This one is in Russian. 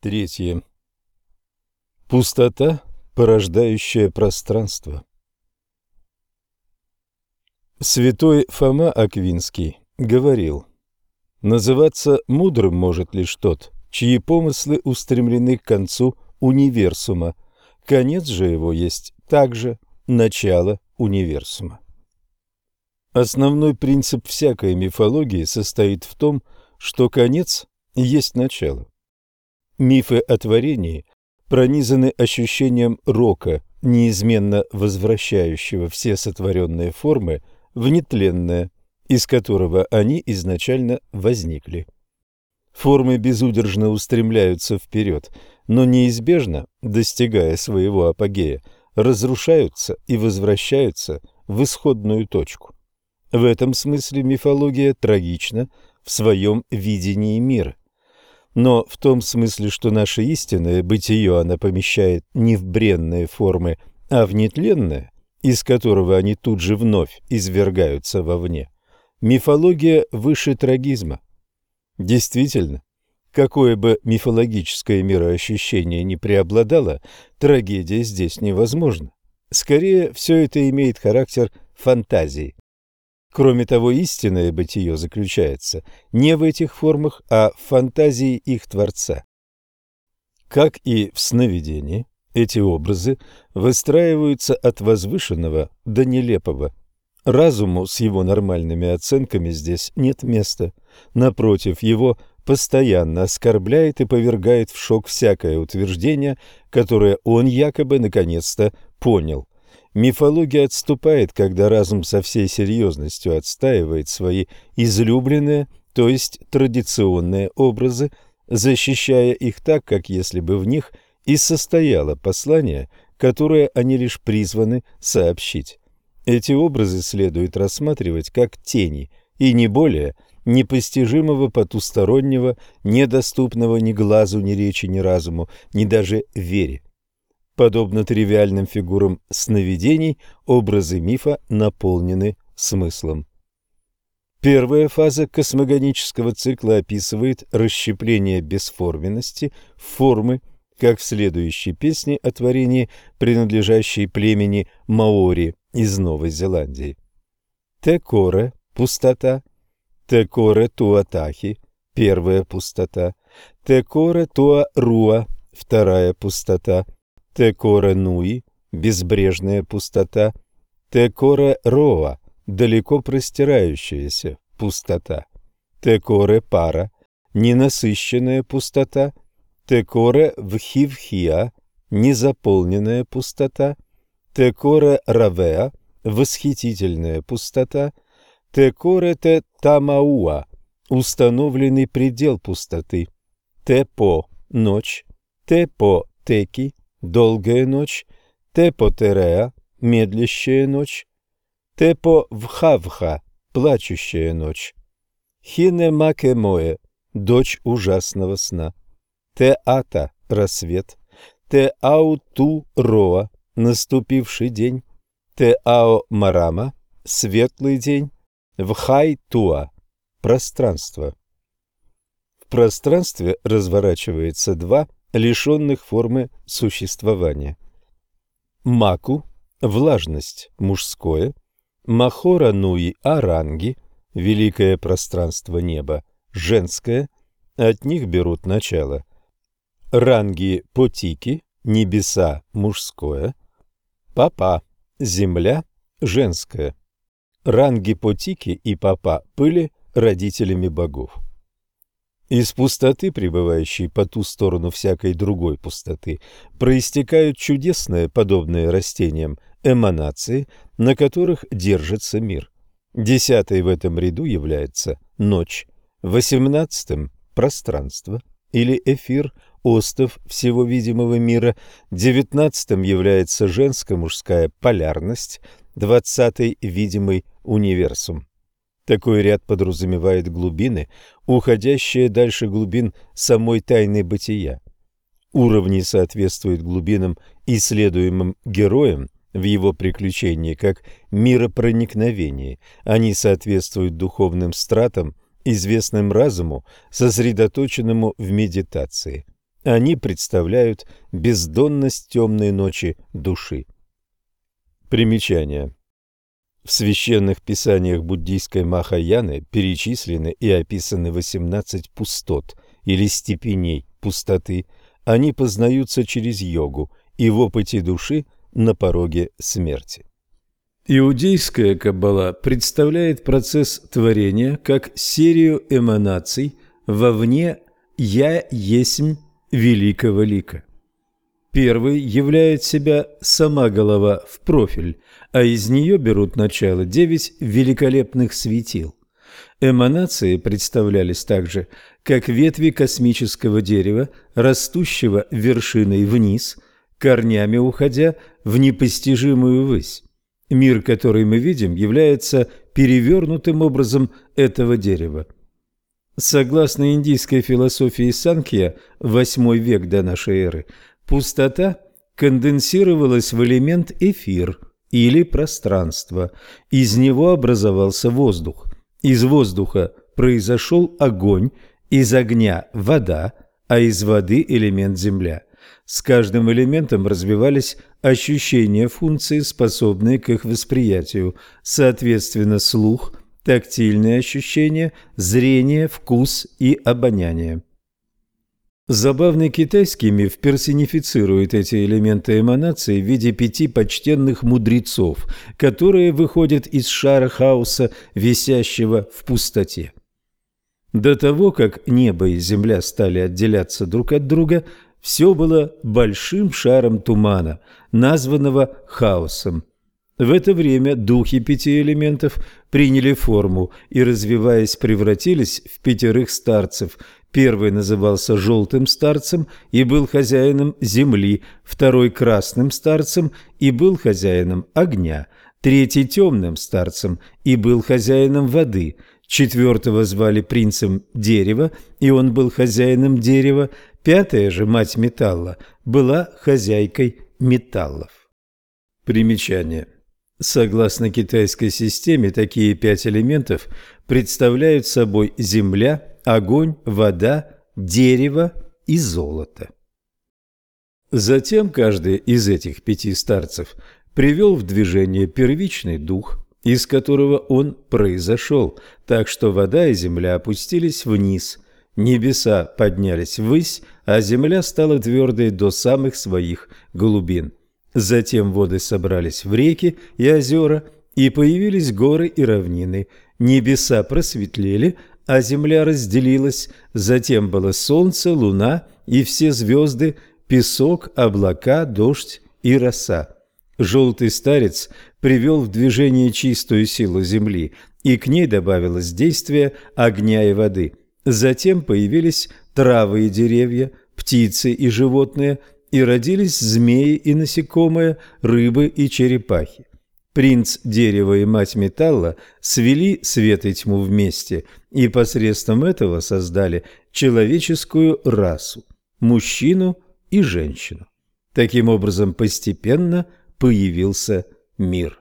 Третье. Пустота, порождающая пространство. Святой Фома Аквинский говорил, «Называться мудрым может лишь тот, чьи помыслы устремлены к концу универсума. Конец же его есть также начало универсума». Основной принцип всякой мифологии состоит в том, что конец есть начало. Мифы о творении пронизаны ощущением рока, неизменно возвращающего все сотворенные формы в нетленное, из которого они изначально возникли. Формы безудержно устремляются вперед, но неизбежно, достигая своего апогея, разрушаются и возвращаются в исходную точку. В этом смысле мифология трагична в своем видении мира. Но в том смысле, что наше истинное бытие она помещает не в бренные формы, а в нетленное, из которого они тут же вновь извергаются вовне. Мифология выше трагизма. Действительно, какое бы мифологическое мироощущение ни преобладало, трагедия здесь невозможна. Скорее, все это имеет характер фантазии. Кроме того, истинное бытие заключается не в этих формах, а в фантазии их Творца. Как и в сновидении, эти образы выстраиваются от возвышенного до нелепого. Разуму с его нормальными оценками здесь нет места. Напротив, его постоянно оскорбляет и повергает в шок всякое утверждение, которое он якобы наконец-то понял. Мифология отступает, когда разум со всей серьезностью отстаивает свои излюбленные, то есть традиционные образы, защищая их так, как если бы в них и состояло послание, которое они лишь призваны сообщить. Эти образы следует рассматривать как тени, и не более непостижимого потустороннего, недоступного ни глазу, ни речи, ни разуму, ни даже вере. Подобно тривиальным фигурам сновидений, образы мифа наполнены смыслом. Первая фаза космогонического цикла описывает расщепление бесформенности в формы, как в следующей песне о творении, принадлежащей племени Маори из Новой Зеландии. Текоре – пустота, Текоре Туатахи – первая пустота, Текоре Туаруа – вторая пустота – Текора Нуи – безбрежная пустота, Текора Роа – далеко простирающаяся пустота, Текоре Пара – ненасыщенная пустота, Текоре Вхивхиа – незаполненная пустота, Текоре Равеа – восхитительная пустота, Текоре Те Тамауа – установленный предел пустоты, Тепо – ночь, Тепо – теки, долгая ночь, тепотереа, медлящая ночь, тепо-вхавха, плачущая ночь, хинемакемоэ, дочь ужасного сна, теата, рассвет, теауту-роа, наступивший день, теао-марама, светлый день, вхай-туа, пространство. В пространстве разворачивается два лишенных формы существования. Маку – влажность мужское, Махора Нуи Аранги – великое пространство неба, женское, от них берут начало. Ранги Потики – небеса мужское, Папа – земля женская. Ранги Потики и Папа были родителями богов. Из пустоты, пребывающей по ту сторону всякой другой пустоты, проистекают чудесные, подобные растениям, эманации, на которых держится мир. Десятой в этом ряду является ночь, восемнадцатым – пространство или эфир, остов всего видимого мира, девятнадцатым является женско-мужская полярность, двадцатый – видимый универсум. Такой ряд подразумевает глубины, уходящие дальше глубин самой тайны бытия. Уровни соответствуют глубинам, исследуемым героем в его приключении, как миропроникновение. Они соответствуют духовным стратам, известным разуму, сосредоточенному в медитации. Они представляют бездонность темной ночи души. Примечание. В священных писаниях буддийской Махаяны перечислены и описаны 18 пустот или степеней пустоты. Они познаются через йогу и в опыте души на пороге смерти. Иудейская каббала представляет процесс творения как серию эманаций вовне «Я есмь великого лика». Первый являет себя сама голова в профиль, а из нее берут начало девять великолепных светил. Эманации представлялись также как ветви космического дерева, растущего вершиной вниз, корнями уходя в непостижимую высь. Мир, который мы видим, является перевернутым образом этого дерева. Согласно индийской философии Санкья, восьмой век до нашей эры, пустота конденсировалась в элемент эфир или пространство. Из него образовался воздух. Из воздуха произошел огонь, из огня – вода, а из воды – элемент земля. С каждым элементом развивались ощущения функции, способные к их восприятию, соответственно, слух, тактильные ощущения, зрение, вкус и обоняние. Забавный китайский миф персонифицирует эти элементы эманации в виде пяти почтенных мудрецов, которые выходят из шара хаоса, висящего в пустоте. До того, как небо и земля стали отделяться друг от друга, все было большим шаром тумана, названного хаосом. В это время духи пяти элементов приняли форму и, развиваясь, превратились в пятерых старцев. Первый назывался желтым старцем и был хозяином земли, второй – красным старцем и был хозяином огня, третий – темным старцем и был хозяином воды – Четвертого звали принцем дерева, и он был хозяином дерева. Пятая же, мать металла, была хозяйкой металлов. Примечание. Согласно китайской системе, такие пять элементов представляют собой земля, огонь, вода, дерево и золото. Затем каждый из этих пяти старцев привел в движение первичный дух, из которого он произошел, так что вода и земля опустились вниз, небеса поднялись ввысь, а земля стала твердой до самых своих глубин. Затем воды собрались в реки и озера, и появились горы и равнины. Небеса просветлели, а земля разделилась, затем было солнце, луна и все звезды, песок, облака, дождь и роса. Желтый старец привел в движение чистую силу земли, и к ней добавилось действие огня и воды. Затем появились травы и деревья, птицы и животные, и родились змеи и насекомые, рыбы и черепахи. Принц дерева и мать металла свели свет и тьму вместе и посредством этого создали человеческую расу – мужчину и женщину. Таким образом, постепенно появился мир.